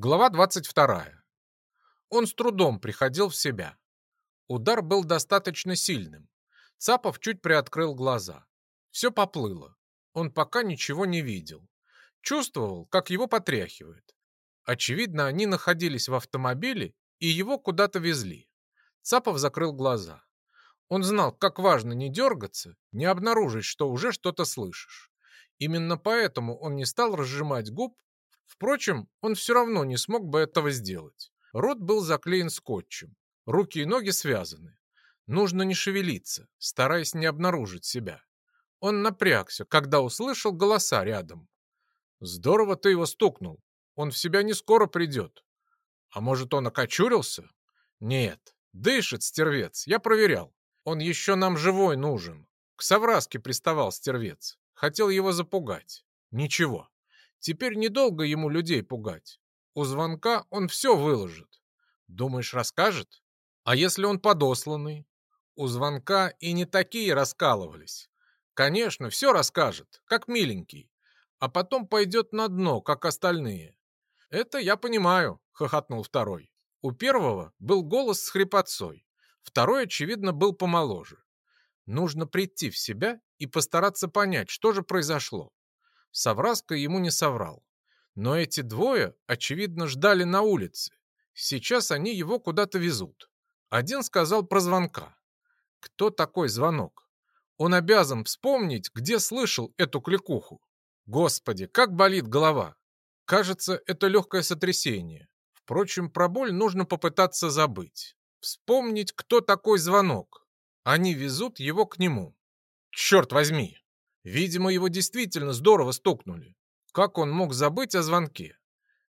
Глава 22. Он с трудом приходил в себя. Удар был достаточно сильным. Цапов чуть приоткрыл глаза. Все поплыло. Он пока ничего не видел. Чувствовал, как его потряхивает. Очевидно, они находились в автомобиле и его куда-то везли. Цапов закрыл глаза. Он знал, как важно не дергаться, не обнаружить, что уже что-то слышишь. Именно поэтому он не стал разжимать губ Впрочем, он все равно не смог бы этого сделать. Рот был заклеен скотчем, руки и ноги связаны. Нужно не шевелиться, стараясь не обнаружить себя. Он напрягся, когда услышал голоса рядом. «Здорово ты его стукнул. Он в себя не скоро придет. А может, он окочурился? Нет, дышит стервец, я проверял. Он еще нам живой нужен. К совраске приставал стервец. Хотел его запугать. Ничего, Теперь недолго ему людей пугать. У звонка он все выложит. Думаешь, расскажет? А если он подосланный? У звонка и не такие раскалывались. Конечно, все расскажет, как миленький. А потом пойдет на дно, как остальные. Это я понимаю, хохотнул второй. У первого был голос с хрипотцой. Второй, очевидно, был помоложе. Нужно прийти в себя и постараться понять, что же произошло. Совраска ему не соврал. Но эти двое, очевидно, ждали на улице. Сейчас они его куда-то везут. Один сказал про звонка. Кто такой звонок? Он обязан вспомнить, где слышал эту кликуху. Господи, как болит голова. Кажется, это легкое сотрясение. Впрочем, про боль нужно попытаться забыть. Вспомнить, кто такой звонок. Они везут его к нему. Черт возьми! Видимо, его действительно здорово стукнули. Как он мог забыть о звонке?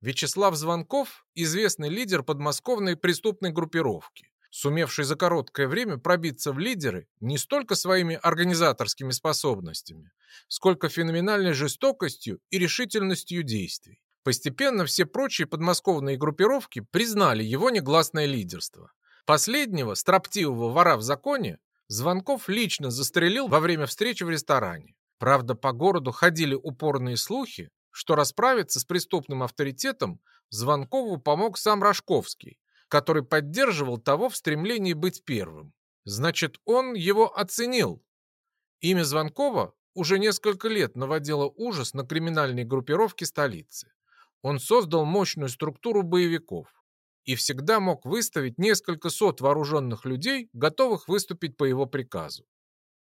Вячеслав Звонков – известный лидер подмосковной преступной группировки, сумевший за короткое время пробиться в лидеры не столько своими организаторскими способностями, сколько феноменальной жестокостью и решительностью действий. Постепенно все прочие подмосковные группировки признали его негласное лидерство. Последнего, строптивого вора в законе, Звонков лично застрелил во время встречи в ресторане. Правда, по городу ходили упорные слухи, что расправиться с преступным авторитетом Звонкову помог сам Рожковский, который поддерживал того в стремлении быть первым. Значит, он его оценил. Имя Звонкова уже несколько лет наводило ужас на криминальные группировки столицы. Он создал мощную структуру боевиков и всегда мог выставить несколько сот вооруженных людей, готовых выступить по его приказу.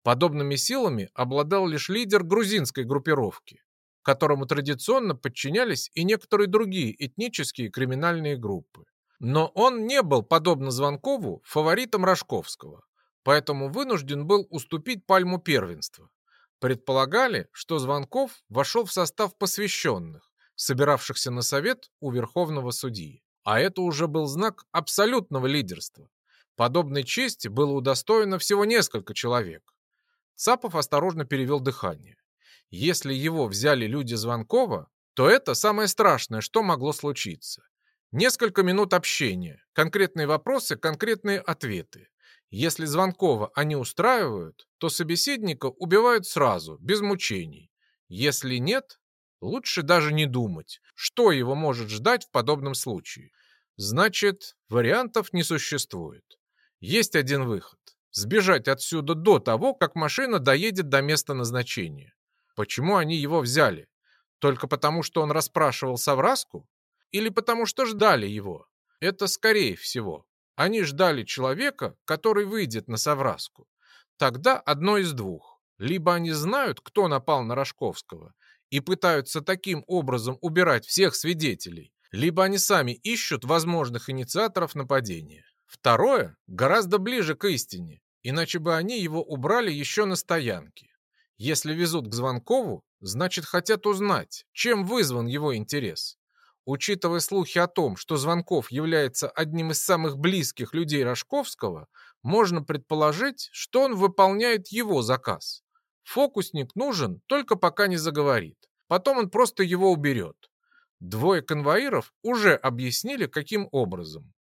Подобными силами обладал лишь лидер грузинской группировки, которому традиционно подчинялись и некоторые другие этнические криминальные группы. Но он не был, подобно Звонкову, фаворитом Рожковского, поэтому вынужден был уступить пальму первенства. Предполагали, что Звонков вошел в состав посвященных, собиравшихся на совет у Верховного судьи. А это уже был знак абсолютного лидерства. Подобной чести было удостоено всего несколько человек. Цапов осторожно перевел дыхание. Если его взяли люди Звонкова, то это самое страшное, что могло случиться. Несколько минут общения, конкретные вопросы, конкретные ответы. Если Звонкова они устраивают, то собеседника убивают сразу, без мучений. Если нет, лучше даже не думать, что его может ждать в подобном случае. Значит, вариантов не существует. Есть один выход сбежать отсюда до того, как машина доедет до места назначения. Почему они его взяли? Только потому, что он расспрашивал Савраску? Или потому, что ждали его? Это скорее всего. Они ждали человека, который выйдет на Савраску. Тогда одно из двух. Либо они знают, кто напал на Рожковского, и пытаются таким образом убирать всех свидетелей, либо они сами ищут возможных инициаторов нападения. Второе гораздо ближе к истине, иначе бы они его убрали еще на стоянке. Если везут к Звонкову, значит хотят узнать, чем вызван его интерес. Учитывая слухи о том, что Звонков является одним из самых близких людей Рожковского, можно предположить, что он выполняет его заказ. Фокусник нужен только пока не заговорит. Потом он просто его уберет. Двое конвоиров уже объяснили, каким образом.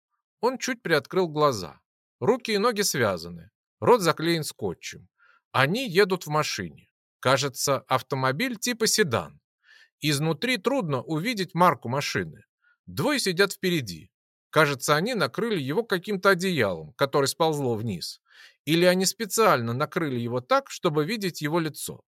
Он чуть приоткрыл глаза. Руки и ноги связаны. Рот заклеен скотчем. Они едут в машине. Кажется, автомобиль типа седан. Изнутри трудно увидеть марку машины. Двое сидят впереди. Кажется, они накрыли его каким-то одеялом, которое сползло вниз. Или они специально накрыли его так, чтобы видеть его лицо.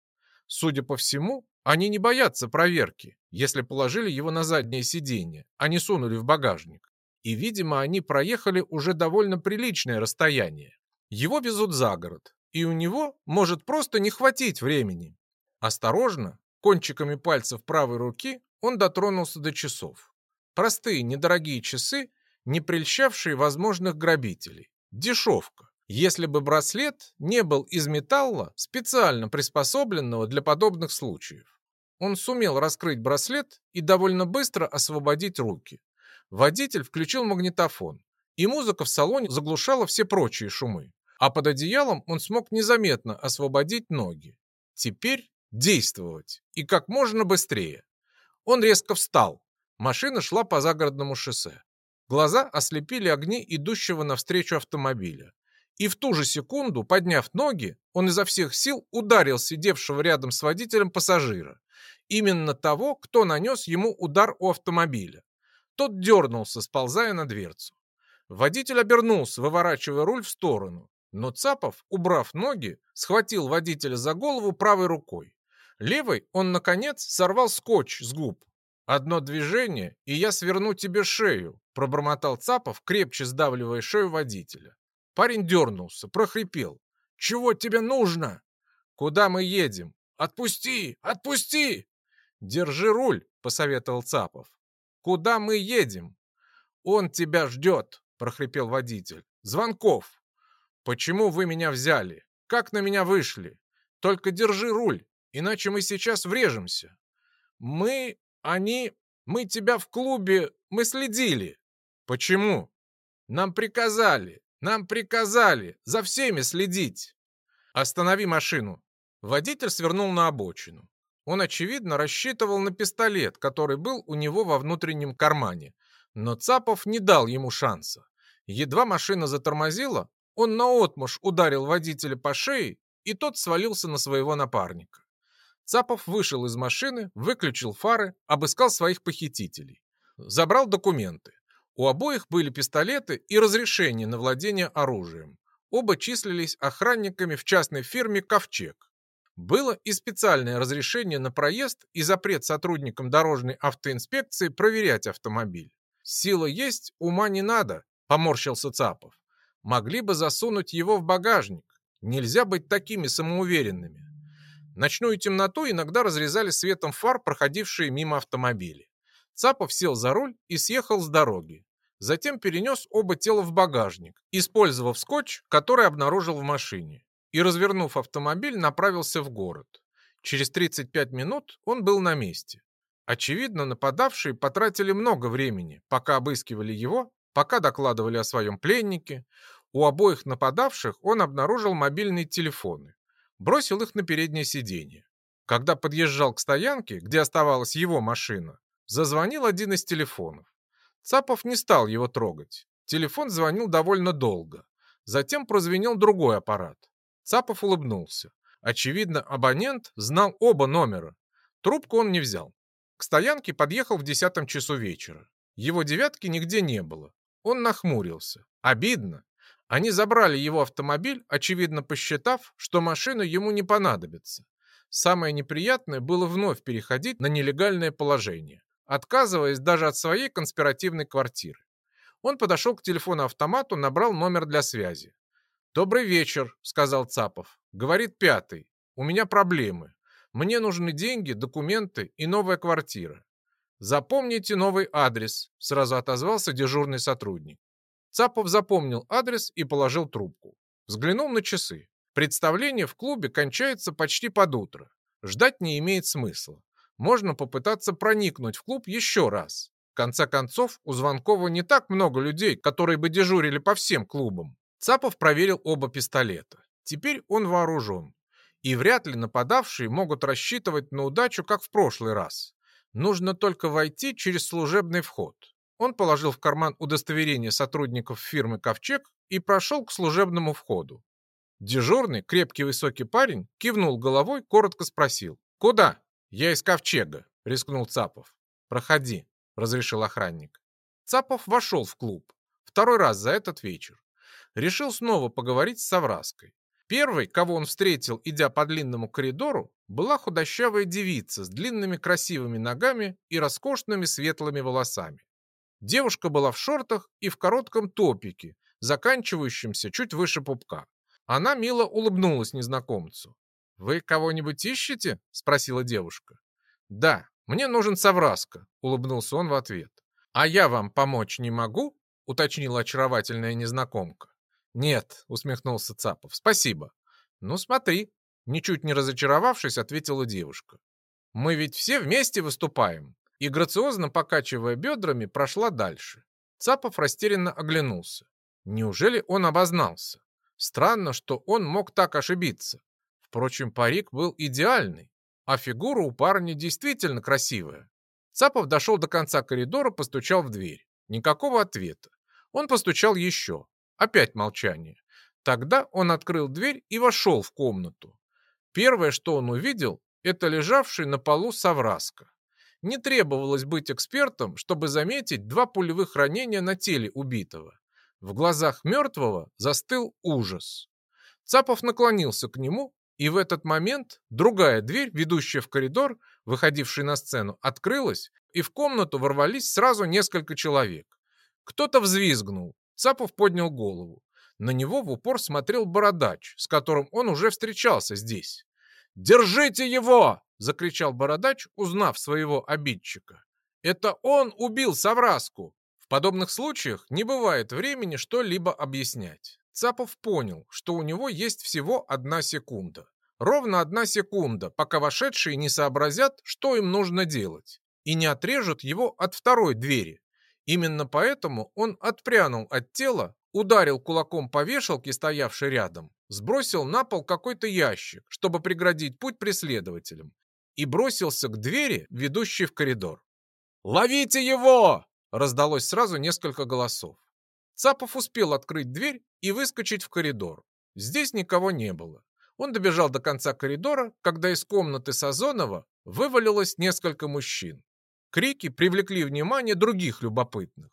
Судя по всему, они не боятся проверки, если положили его на заднее сиденье, а не сунули в багажник. И, видимо, они проехали уже довольно приличное расстояние. Его везут за город, и у него может просто не хватить времени. Осторожно, кончиками пальцев правой руки он дотронулся до часов. Простые, недорогие часы, не прельщавшие возможных грабителей. Дешевка. Если бы браслет не был из металла, специально приспособленного для подобных случаев. Он сумел раскрыть браслет и довольно быстро освободить руки. Водитель включил магнитофон, и музыка в салоне заглушала все прочие шумы. А под одеялом он смог незаметно освободить ноги. Теперь действовать. И как можно быстрее. Он резко встал. Машина шла по загородному шоссе. Глаза ослепили огни идущего навстречу автомобиля. И в ту же секунду, подняв ноги, он изо всех сил ударил сидевшего рядом с водителем пассажира. Именно того, кто нанес ему удар у автомобиля. Тот дернулся, сползая на дверцу. Водитель обернулся, выворачивая руль в сторону. Но Цапов, убрав ноги, схватил водителя за голову правой рукой. Левой он, наконец, сорвал скотч с губ. «Одно движение, и я сверну тебе шею», пробормотал Цапов, крепче сдавливая шею водителя. Парень дернулся, прохрипел. «Чего тебе нужно?» «Куда мы едем?» «Отпусти! Отпусти!» «Держи руль», — посоветовал Цапов. «Куда мы едем?» «Он тебя ждет», — прохрипел водитель. «Звонков». «Почему вы меня взяли? Как на меня вышли? Только держи руль, иначе мы сейчас врежемся». «Мы... они... мы тебя в клубе... мы следили». «Почему?» «Нам приказали, нам приказали за всеми следить». «Останови машину». Водитель свернул на обочину. Он, очевидно, рассчитывал на пистолет, который был у него во внутреннем кармане. Но Цапов не дал ему шанса. Едва машина затормозила, он наотмашь ударил водителя по шее, и тот свалился на своего напарника. Цапов вышел из машины, выключил фары, обыскал своих похитителей. Забрал документы. У обоих были пистолеты и разрешение на владение оружием. Оба числились охранниками в частной фирме «Ковчег». Было и специальное разрешение на проезд и запрет сотрудникам дорожной автоинспекции проверять автомобиль. «Сила есть, ума не надо», – поморщился Цапов. Могли бы засунуть его в багажник. Нельзя быть такими самоуверенными. Ночную темноту иногда разрезали светом фар, проходившие мимо автомобили. Цапов сел за руль и съехал с дороги. Затем перенес оба тела в багажник, использовав скотч, который обнаружил в машине. И, развернув автомобиль, направился в город. Через 35 минут он был на месте. Очевидно, нападавшие потратили много времени, пока обыскивали его Пока докладывали о своем пленнике, у обоих нападавших он обнаружил мобильные телефоны, бросил их на переднее сиденье. Когда подъезжал к стоянке, где оставалась его машина, зазвонил один из телефонов. Цапов не стал его трогать. Телефон звонил довольно долго. Затем прозвенел другой аппарат. Цапов улыбнулся. Очевидно, абонент знал оба номера. Трубку он не взял. К стоянке подъехал в десятом часу вечера. Его девятки нигде не было. Он нахмурился. Обидно. Они забрали его автомобиль, очевидно посчитав, что машина ему не понадобится. Самое неприятное было вновь переходить на нелегальное положение, отказываясь даже от своей конспиративной квартиры. Он подошел к телефону-автомату, набрал номер для связи. «Добрый вечер», — сказал Цапов. «Говорит пятый. У меня проблемы. Мне нужны деньги, документы и новая квартира. «Запомните новый адрес», — сразу отозвался дежурный сотрудник. Цапов запомнил адрес и положил трубку. Взглянул на часы. Представление в клубе кончается почти под утро. Ждать не имеет смысла. Можно попытаться проникнуть в клуб еще раз. В конце концов, у Звонкова не так много людей, которые бы дежурили по всем клубам. Цапов проверил оба пистолета. Теперь он вооружен. И вряд ли нападавшие могут рассчитывать на удачу, как в прошлый раз. Нужно только войти через служебный вход. Он положил в карман удостоверение сотрудников фирмы «Ковчег» и прошел к служебному входу. Дежурный, крепкий высокий парень, кивнул головой, коротко спросил. «Куда?» «Я из Ковчега», — рискнул Цапов. «Проходи», — разрешил охранник. Цапов вошел в клуб. Второй раз за этот вечер. Решил снова поговорить с Савраской. Первой, кого он встретил, идя по длинному коридору, была худощавая девица с длинными красивыми ногами и роскошными светлыми волосами. Девушка была в шортах и в коротком топике, заканчивающемся чуть выше пупка. Она мило улыбнулась незнакомцу. «Вы кого-нибудь ищете?» – спросила девушка. «Да, мне нужен Савраска», – улыбнулся он в ответ. «А я вам помочь не могу?» – уточнила очаровательная незнакомка. «Нет», — усмехнулся Цапов, — «спасибо». «Ну, смотри», — ничуть не разочаровавшись, ответила девушка. «Мы ведь все вместе выступаем». И, грациозно покачивая бедрами, прошла дальше. Цапов растерянно оглянулся. Неужели он обознался? Странно, что он мог так ошибиться. Впрочем, парик был идеальный, а фигура у парня действительно красивая. Цапов дошел до конца коридора, постучал в дверь. Никакого ответа. Он постучал еще. Опять молчание. Тогда он открыл дверь и вошел в комнату. Первое, что он увидел, это лежавший на полу совраска. Не требовалось быть экспертом, чтобы заметить два пулевых ранения на теле убитого. В глазах мертвого застыл ужас. Цапов наклонился к нему, и в этот момент другая дверь, ведущая в коридор, выходивший на сцену, открылась, и в комнату ворвались сразу несколько человек. Кто-то взвизгнул, Цапов поднял голову. На него в упор смотрел бородач, с которым он уже встречался здесь. «Держите его!» — закричал бородач, узнав своего обидчика. «Это он убил Савраску!» В подобных случаях не бывает времени что-либо объяснять. Цапов понял, что у него есть всего одна секунда. Ровно одна секунда, пока вошедшие не сообразят, что им нужно делать, и не отрежут его от второй двери, Именно поэтому он отпрянул от тела, ударил кулаком по вешалке, стоявшей рядом, сбросил на пол какой-то ящик, чтобы преградить путь преследователям, и бросился к двери, ведущей в коридор. «Ловите его!» – раздалось сразу несколько голосов. Цапов успел открыть дверь и выскочить в коридор. Здесь никого не было. Он добежал до конца коридора, когда из комнаты Сазонова вывалилось несколько мужчин. Крики привлекли внимание других любопытных.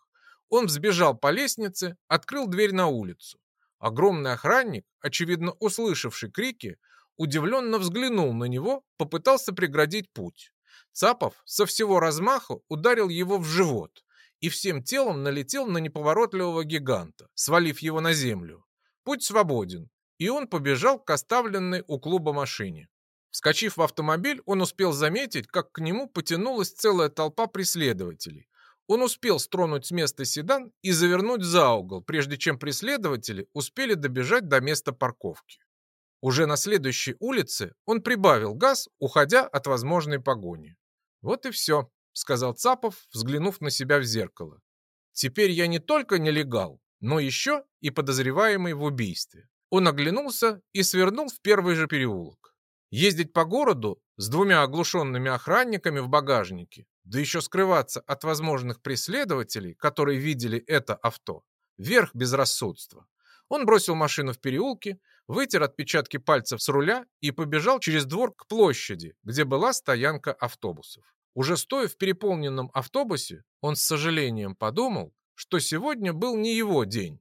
Он взбежал по лестнице, открыл дверь на улицу. Огромный охранник, очевидно услышавший крики, удивленно взглянул на него, попытался преградить путь. Цапов со всего размаха ударил его в живот и всем телом налетел на неповоротливого гиганта, свалив его на землю. Путь свободен, и он побежал к оставленной у клуба машине. Вскочив в автомобиль, он успел заметить, как к нему потянулась целая толпа преследователей. Он успел стронуть с места седан и завернуть за угол, прежде чем преследователи успели добежать до места парковки. Уже на следующей улице он прибавил газ, уходя от возможной погони. «Вот и все», — сказал Цапов, взглянув на себя в зеркало. «Теперь я не только нелегал, но еще и подозреваемый в убийстве». Он оглянулся и свернул в первый же переулок. Ездить по городу с двумя оглушенными охранниками в багажнике, да еще скрываться от возможных преследователей, которые видели это авто, верх безрассудства. Он бросил машину в переулке, вытер отпечатки пальцев с руля и побежал через двор к площади, где была стоянка автобусов. Уже стоя в переполненном автобусе, он с сожалением подумал, что сегодня был не его день.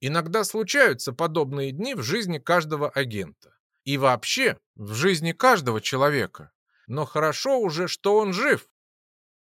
Иногда случаются подобные дни в жизни каждого агента. И вообще, в жизни каждого человека. Но хорошо уже, что он жив,